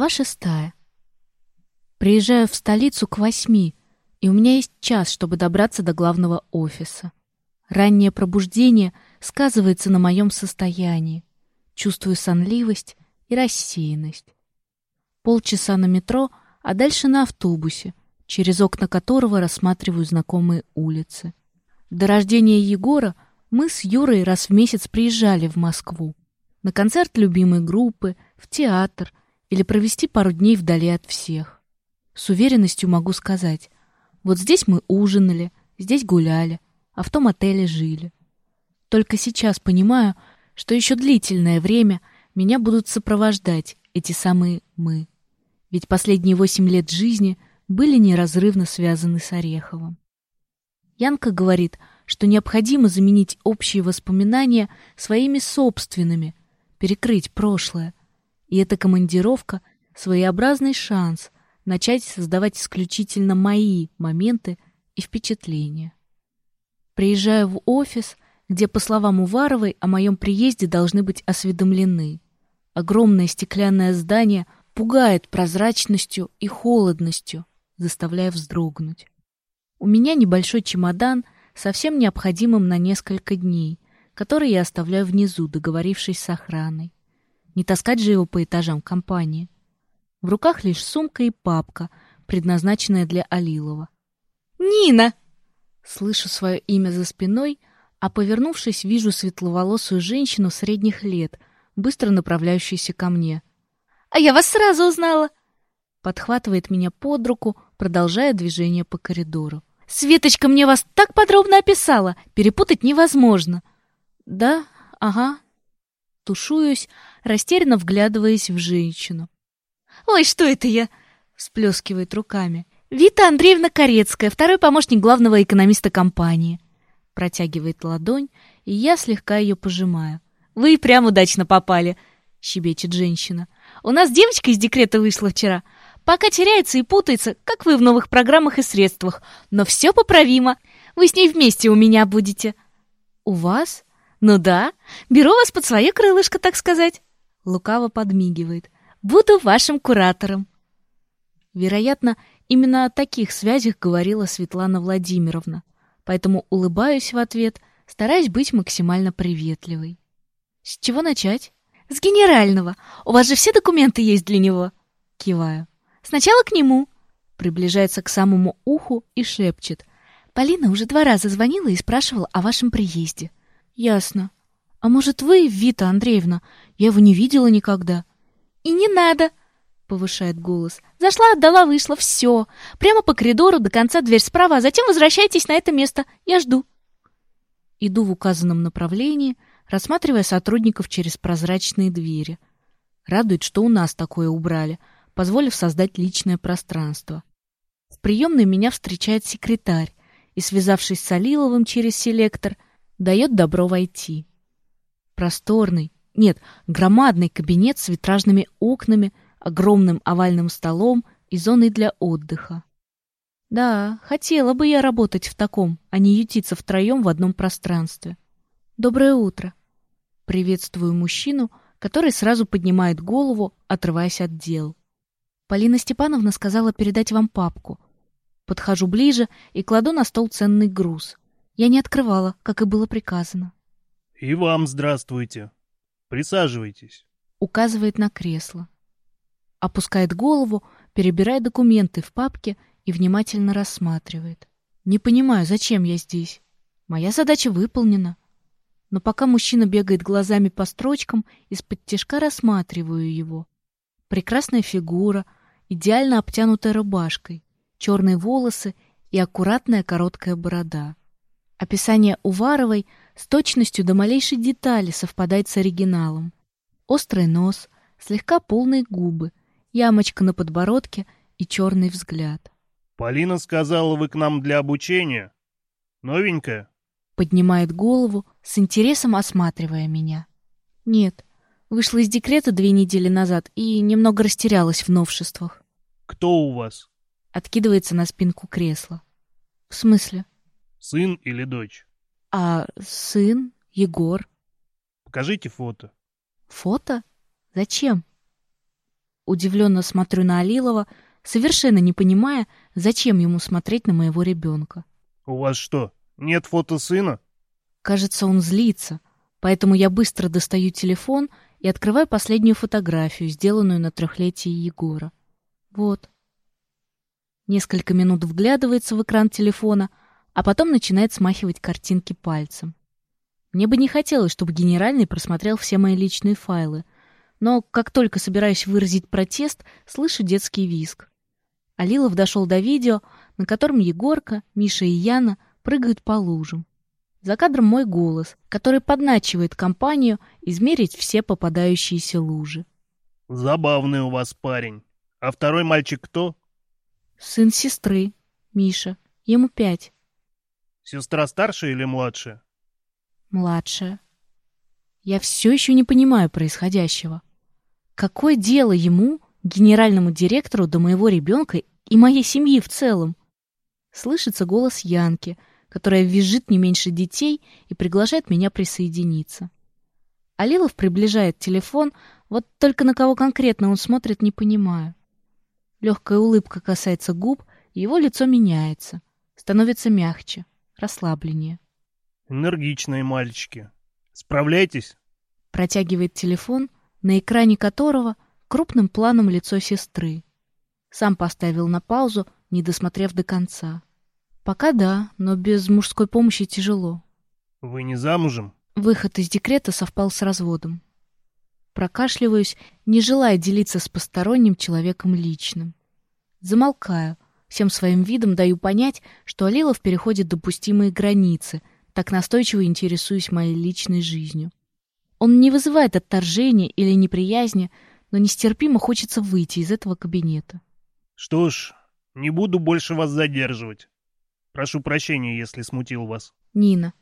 Глава шестая. Приезжаю в столицу к восьми, и у меня есть час, чтобы добраться до главного офиса. Раннее пробуждение сказывается на моем состоянии. Чувствую сонливость и рассеянность. Полчаса на метро, а дальше на автобусе, через окна которого рассматриваю знакомые улицы. До рождения Егора мы с Юрой раз в месяц приезжали в Москву. На концерт любимой группы, в театр или провести пару дней вдали от всех. С уверенностью могу сказать, вот здесь мы ужинали, здесь гуляли, а в том отеле жили. Только сейчас понимаю, что еще длительное время меня будут сопровождать эти самые «мы». Ведь последние восемь лет жизни были неразрывно связаны с Ореховым. Янка говорит, что необходимо заменить общие воспоминания своими собственными, перекрыть прошлое. И эта командировка — своеобразный шанс начать создавать исключительно мои моменты и впечатления. Приезжаю в офис, где, по словам Уваровой, о моем приезде должны быть осведомлены. Огромное стеклянное здание пугает прозрачностью и холодностью, заставляя вздрогнуть. У меня небольшой чемодан со всем необходимым на несколько дней, который я оставляю внизу, договорившись с охраной. Не таскать же его по этажам компании. В руках лишь сумка и папка, предназначенная для Алилова. «Нина!» Слышу свое имя за спиной, а, повернувшись, вижу светловолосую женщину средних лет, быстро направляющуюся ко мне. «А я вас сразу узнала!» Подхватывает меня под руку, продолжая движение по коридору. «Светочка мне вас так подробно описала! Перепутать невозможно!» «Да, ага». Тушуюсь, растерянно вглядываясь в женщину. «Ой, что это я?» — всплескивает руками. «Вита Андреевна Корецкая, второй помощник главного экономиста компании». Протягивает ладонь, и я слегка ее пожимаю. «Вы прям удачно попали», — щебечет женщина. «У нас девочка из декрета вышла вчера. Пока теряется и путается, как вы в новых программах и средствах. Но все поправимо. Вы с ней вместе у меня будете». «У вас?» «Ну да, беру вас под свое крылышко, так сказать». Лукаво подмигивает. «Буду вашим куратором». Вероятно, именно о таких связях говорила Светлана Владимировна, поэтому улыбаюсь в ответ, стараясь быть максимально приветливой. «С чего начать?» «С генерального. У вас же все документы есть для него?» Киваю. «Сначала к нему». Приближается к самому уху и шепчет. «Полина уже два раза звонила и спрашивала о вашем приезде». Ясно. А может, вы, Вита Андреевна? Я его не видела никогда. И не надо, повышает голос. Зашла, отдала, вышла, все. Прямо по коридору до конца дверь справа, а затем возвращайтесь на это место. Я жду. Иду в указанном направлении, рассматривая сотрудников через прозрачные двери. Радует, что у нас такое убрали, позволив создать личное пространство. В приемной меня встречает секретарь и, связавшись с Алиловым через селектор, дает добро войти. Просторный, нет, громадный кабинет с витражными окнами, огромным овальным столом и зоной для отдыха. Да, хотела бы я работать в таком, а не ютиться втроем в одном пространстве. Доброе утро. Приветствую мужчину, который сразу поднимает голову, отрываясь от дел. Полина Степановна сказала передать вам папку. Подхожу ближе и кладу на стол ценный груз. Я не открывала, как и было приказано. И вам здравствуйте. Присаживайтесь. Указывает на кресло. Опускает голову, перебирая документы в папке и внимательно рассматривает. Не понимаю, зачем я здесь. Моя задача выполнена. Но пока мужчина бегает глазами по строчкам, из-под тяжка рассматриваю его. Прекрасная фигура, идеально обтянутая рубашкой, черные волосы и аккуратная короткая борода. Описание Уваровой с точностью до малейшей детали совпадает с оригиналом. Острый нос, слегка полные губы, ямочка на подбородке и черный взгляд. «Полина сказала, вы к нам для обучения? Новенькая?» Поднимает голову, с интересом осматривая меня. «Нет, вышла из декрета две недели назад и немного растерялась в новшествах». «Кто у вас?» Откидывается на спинку кресла. «В смысле?» Сын или дочь? А сын? Егор? Покажите фото. Фото? Зачем? Удивленно смотрю на Алилова, совершенно не понимая, зачем ему смотреть на моего ребенка. «У вас что, нет фото сына?» Кажется, он злится, поэтому я быстро достаю телефон и открываю последнюю фотографию, сделанную на трехлетие Егора. Вот. Несколько минут вглядывается в экран телефона, а потом начинает смахивать картинки пальцем. Мне бы не хотелось, чтобы генеральный просмотрел все мои личные файлы, но как только собираюсь выразить протест, слышу детский визг. Алилов дошел до видео, на котором Егорка, Миша и Яна прыгают по лужам. За кадром мой голос, который подначивает компанию измерить все попадающиеся лужи. «Забавный у вас парень. А второй мальчик кто?» «Сын сестры, Миша. Ему пять». «Сестра старшая или младшая?» «Младшая». Я все еще не понимаю происходящего. Какое дело ему, генеральному директору, до моего ребенка и моей семьи в целом. Слышится голос Янки, которая визжит не меньше детей и приглашает меня присоединиться. Алилов приближает телефон, вот только на кого конкретно он смотрит, не понимаю. Легкая улыбка касается губ, его лицо меняется, становится мягче, расслабленнее. «Энергичные мальчики. Справляйтесь?» Протягивает телефон, на экране которого крупным планом лицо сестры. Сам поставил на паузу, не досмотрев до конца. Пока да, но без мужской помощи тяжело. Вы не замужем? Выход из декрета совпал с разводом. Прокашливаюсь, не желая делиться с посторонним человеком личным. Замолкаю, всем своим видом даю понять, что Алилов переходит допустимые границы, так настойчиво интересуюсь моей личной жизнью. Он не вызывает отторжения или неприязни, но нестерпимо хочется выйти из этого кабинета. Что ж, не буду больше вас задерживать. Прошу прощения, если смутил вас. Нина.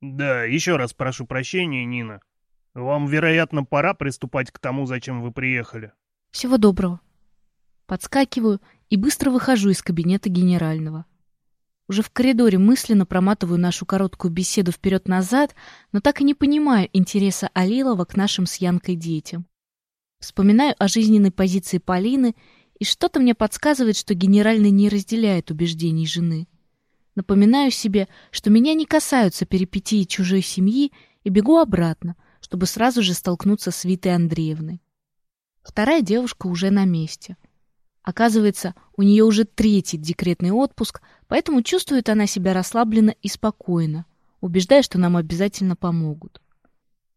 Да, еще раз прошу прощения, Нина. Вам, вероятно, пора приступать к тому, зачем вы приехали. Всего доброго. Подскакиваю и быстро выхожу из кабинета генерального. Уже в коридоре мысленно проматываю нашу короткую беседу вперед-назад, но так и не понимаю интереса Алилова к нашим с Янкой детям. Вспоминаю о жизненной позиции Полины и что-то мне подсказывает, что генеральный не разделяет убеждений жены. Напоминаю себе, что меня не касаются перипетии чужой семьи, и бегу обратно, чтобы сразу же столкнуться с Витой Андреевной. Вторая девушка уже на месте. Оказывается, у нее уже третий декретный отпуск, поэтому чувствует она себя расслабленно и спокойно, убеждая, что нам обязательно помогут.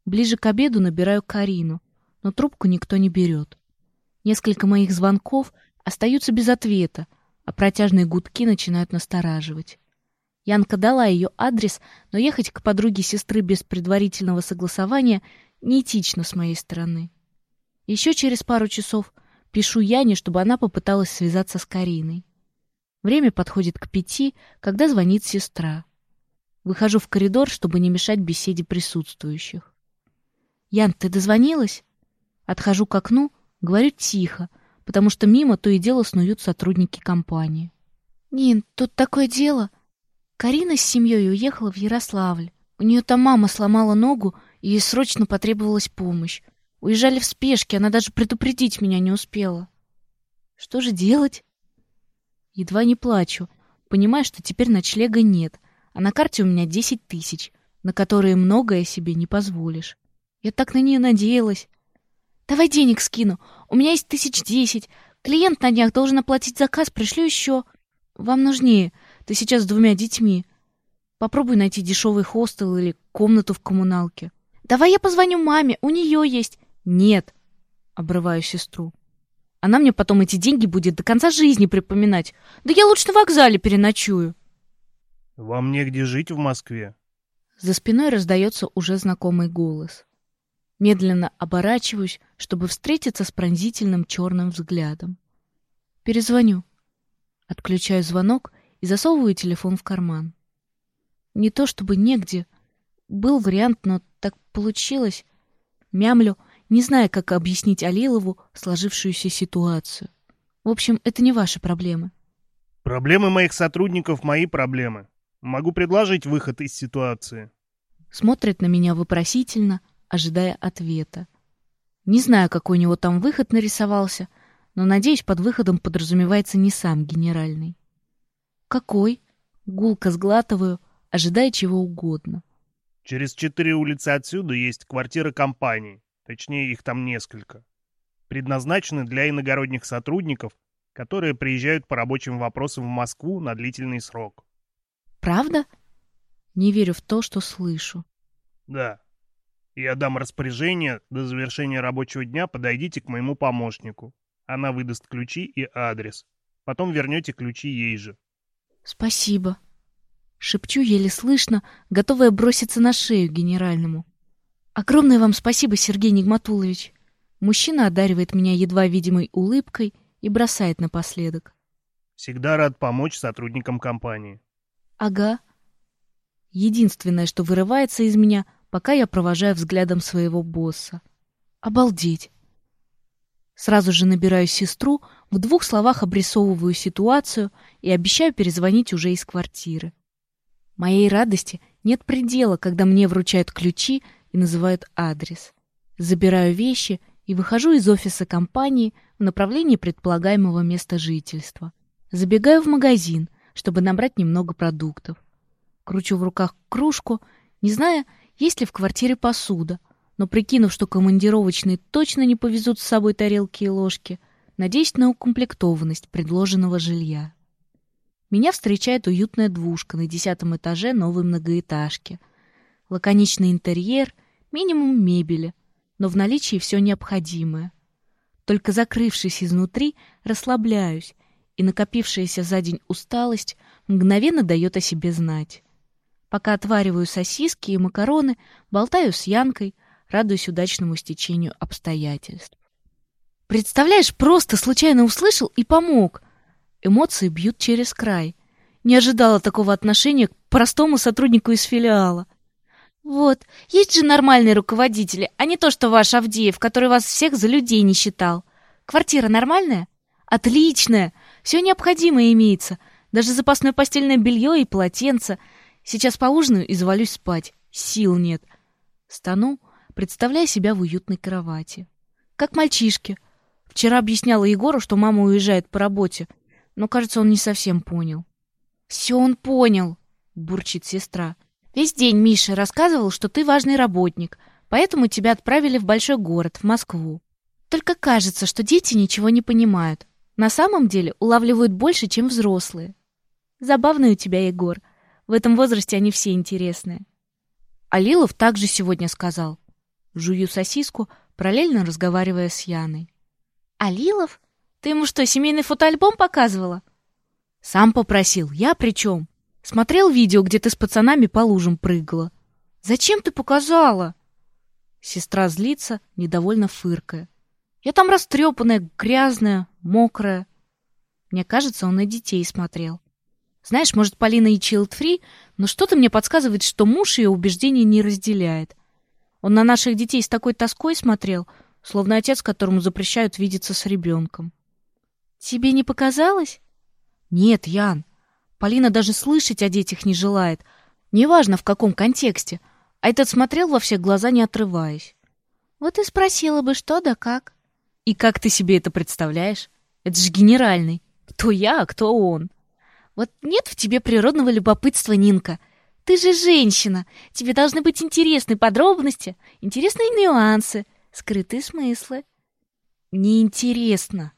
Ближе к обеду набираю Карину, но трубку никто не берет. Несколько моих звонков остаются без ответа, а протяжные гудки начинают настораживать. Янка дала ее адрес, но ехать к подруге сестры без предварительного согласования неэтично с моей стороны. Еще через пару часов пишу Яне, чтобы она попыталась связаться с Кариной. Время подходит к пяти, когда звонит сестра. Выхожу в коридор, чтобы не мешать беседе присутствующих. «Ян, ты дозвонилась?» Отхожу к окну, Говорю тихо, потому что мимо то и дело снуют сотрудники компании. «Нин, тут такое дело. Карина с семьей уехала в Ярославль. У нее там мама сломала ногу, и ей срочно потребовалась помощь. Уезжали в спешке, она даже предупредить меня не успела. Что же делать? Едва не плачу, понимая, что теперь ночлега нет, а на карте у меня десять тысяч, на которые многое себе не позволишь. Я так на нее надеялась. Давай денег скину. У меня есть тысяч десять. Клиент на днях должен оплатить заказ, пришлю еще. Вам нужнее. Ты сейчас с двумя детьми. Попробуй найти дешевый хостел или комнату в коммуналке. Давай я позвоню маме, у нее есть. Нет, обрываю сестру. Она мне потом эти деньги будет до конца жизни припоминать. Да я лучше на вокзале переночую. Вам негде жить в Москве? За спиной раздается уже знакомый голос. Медленно оборачиваюсь, чтобы встретиться с пронзительным черным взглядом. Перезвоню. Отключаю звонок и засовываю телефон в карман. Не то чтобы негде. Был вариант, но так получилось. Мямлю, не зная, как объяснить Алилову сложившуюся ситуацию. В общем, это не ваши проблемы. Проблемы моих сотрудников — мои проблемы. Могу предложить выход из ситуации. Смотрит на меня вопросительно, ожидая ответа. Не знаю, какой у него там выход нарисовался, но, надеюсь, под выходом подразумевается не сам генеральный. Какой? Гулко сглатываю, ожидая чего угодно. Через четыре улицы отсюда есть квартиры компании, точнее их там несколько. Предназначены для иногородних сотрудников, которые приезжают по рабочим вопросам в Москву на длительный срок. Правда? Не верю в то, что слышу. Да. Я дам распоряжение, до завершения рабочего дня подойдите к моему помощнику. Она выдаст ключи и адрес. Потом вернете ключи ей же. Спасибо. Шепчу еле слышно, готовая броситься на шею генеральному. Огромное вам спасибо, Сергей Нигматулович. Мужчина одаривает меня едва видимой улыбкой и бросает напоследок. Всегда рад помочь сотрудникам компании. Ага. Единственное, что вырывается из меня, пока я провожаю взглядом своего босса. Обалдеть. Сразу же набираю сестру, в двух словах обрисовываю ситуацию и обещаю перезвонить уже из квартиры. Моей радости нет предела, когда мне вручают ключи и называют адрес. Забираю вещи и выхожу из офиса компании в направлении предполагаемого места жительства. Забегаю в магазин, чтобы набрать немного продуктов. Кручу в руках кружку, не зная, есть ли в квартире посуда — но прикинув, что командировочные точно не повезут с собой тарелки и ложки, надеюсь на укомплектованность предложенного жилья. Меня встречает уютная двушка на десятом этаже новой многоэтажки. Лаконичный интерьер, минимум мебели, но в наличии все необходимое. Только закрывшись изнутри, расслабляюсь, и накопившаяся за день усталость мгновенно дает о себе знать. Пока отвариваю сосиски и макароны, болтаю с Янкой, радуясь удачному стечению обстоятельств. Представляешь, просто случайно услышал и помог. Эмоции бьют через край. Не ожидала такого отношения к простому сотруднику из филиала. Вот, есть же нормальные руководители, а не то, что ваш Авдеев, который вас всех за людей не считал. Квартира нормальная? Отличная. Все необходимое имеется. Даже запасное постельное белье и полотенце. Сейчас поужинаю и завалюсь спать. Сил нет. Стану, представляя себя в уютной кровати. Как мальчишки. Вчера объясняла Егору, что мама уезжает по работе, но, кажется, он не совсем понял. «Все он понял», — бурчит сестра. «Весь день Миша рассказывал, что ты важный работник, поэтому тебя отправили в большой город, в Москву. Только кажется, что дети ничего не понимают. На самом деле улавливают больше, чем взрослые. Забавный у тебя, Егор. В этом возрасте они все интересные. Алилов также сегодня сказал. Жую сосиску, параллельно разговаривая с Яной. «Алилов? Ты ему что, семейный фотоальбом показывала?» «Сам попросил. Я при чем? Смотрел видео, где ты с пацанами по лужам прыгала. Зачем ты показала?» Сестра злится, недовольно фыркая. «Я там растрепанная, грязная, мокрая». Мне кажется, он на детей смотрел. Знаешь, может, Полина и чилд-фри, но что-то мне подсказывает, что муж ее убеждений не разделяет. Он на наших детей с такой тоской смотрел, словно отец, которому запрещают видеться с ребенком. Тебе не показалось? Нет, Ян. Полина даже слышать о детях не желает. Неважно, в каком контексте. А этот смотрел во все глаза, не отрываясь. Вот и спросила бы, что да как. И как ты себе это представляешь? Это же генеральный. Кто я, а кто он? Вот нет в тебе природного любопытства, Нинка — ты же женщина. Тебе должны быть интересны подробности, интересные нюансы, скрытые смыслы. Неинтересно.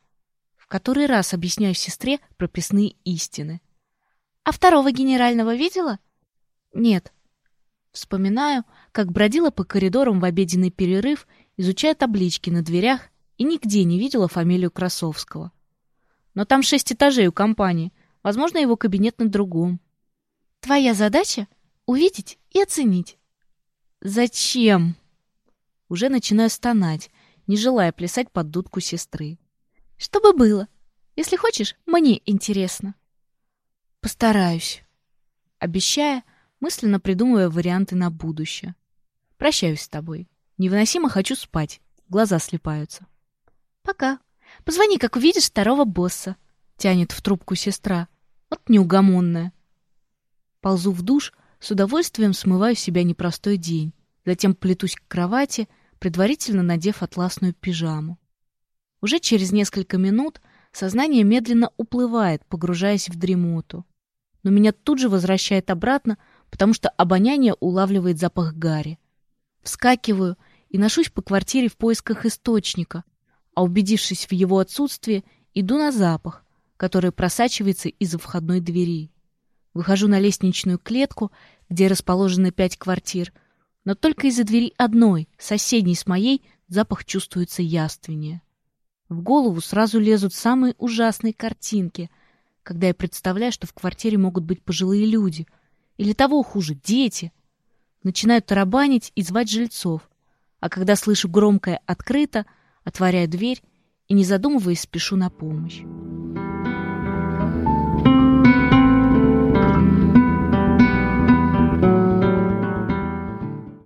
В который раз объясняю сестре прописные истины. А второго генерального видела? Нет. Вспоминаю, как бродила по коридорам в обеденный перерыв, изучая таблички на дверях и нигде не видела фамилию Красовского. Но там шесть этажей у компании. Возможно, его кабинет на другом. Твоя задача — увидеть и оценить. Зачем? Уже начинаю стонать, не желая плясать под дудку сестры. Чтобы было. Если хочешь, мне интересно. Постараюсь. Обещая, мысленно придумывая варианты на будущее. Прощаюсь с тобой. Невыносимо хочу спать. Глаза слепаются. Пока. Позвони, как увидишь второго босса. Тянет в трубку сестра. Вот неугомонная. Ползу в душ, с удовольствием смываю себя непростой день. Затем плетусь к кровати, предварительно надев атласную пижаму. Уже через несколько минут сознание медленно уплывает, погружаясь в дремоту. Но меня тут же возвращает обратно, потому что обоняние улавливает запах гари. Вскакиваю и ношусь по квартире в поисках источника, а убедившись в его отсутствии, иду на запах, который просачивается из-за входной двери. Выхожу на лестничную клетку, где расположены пять квартир, но только из-за двери одной, соседней с моей, запах чувствуется яственнее. В голову сразу лезут самые ужасные картинки, когда я представляю, что в квартире могут быть пожилые люди, или того хуже, дети. Начинаю тарабанить и звать жильцов, а когда слышу громкое «открыто», отворяю дверь и, не задумываясь, спешу на помощь.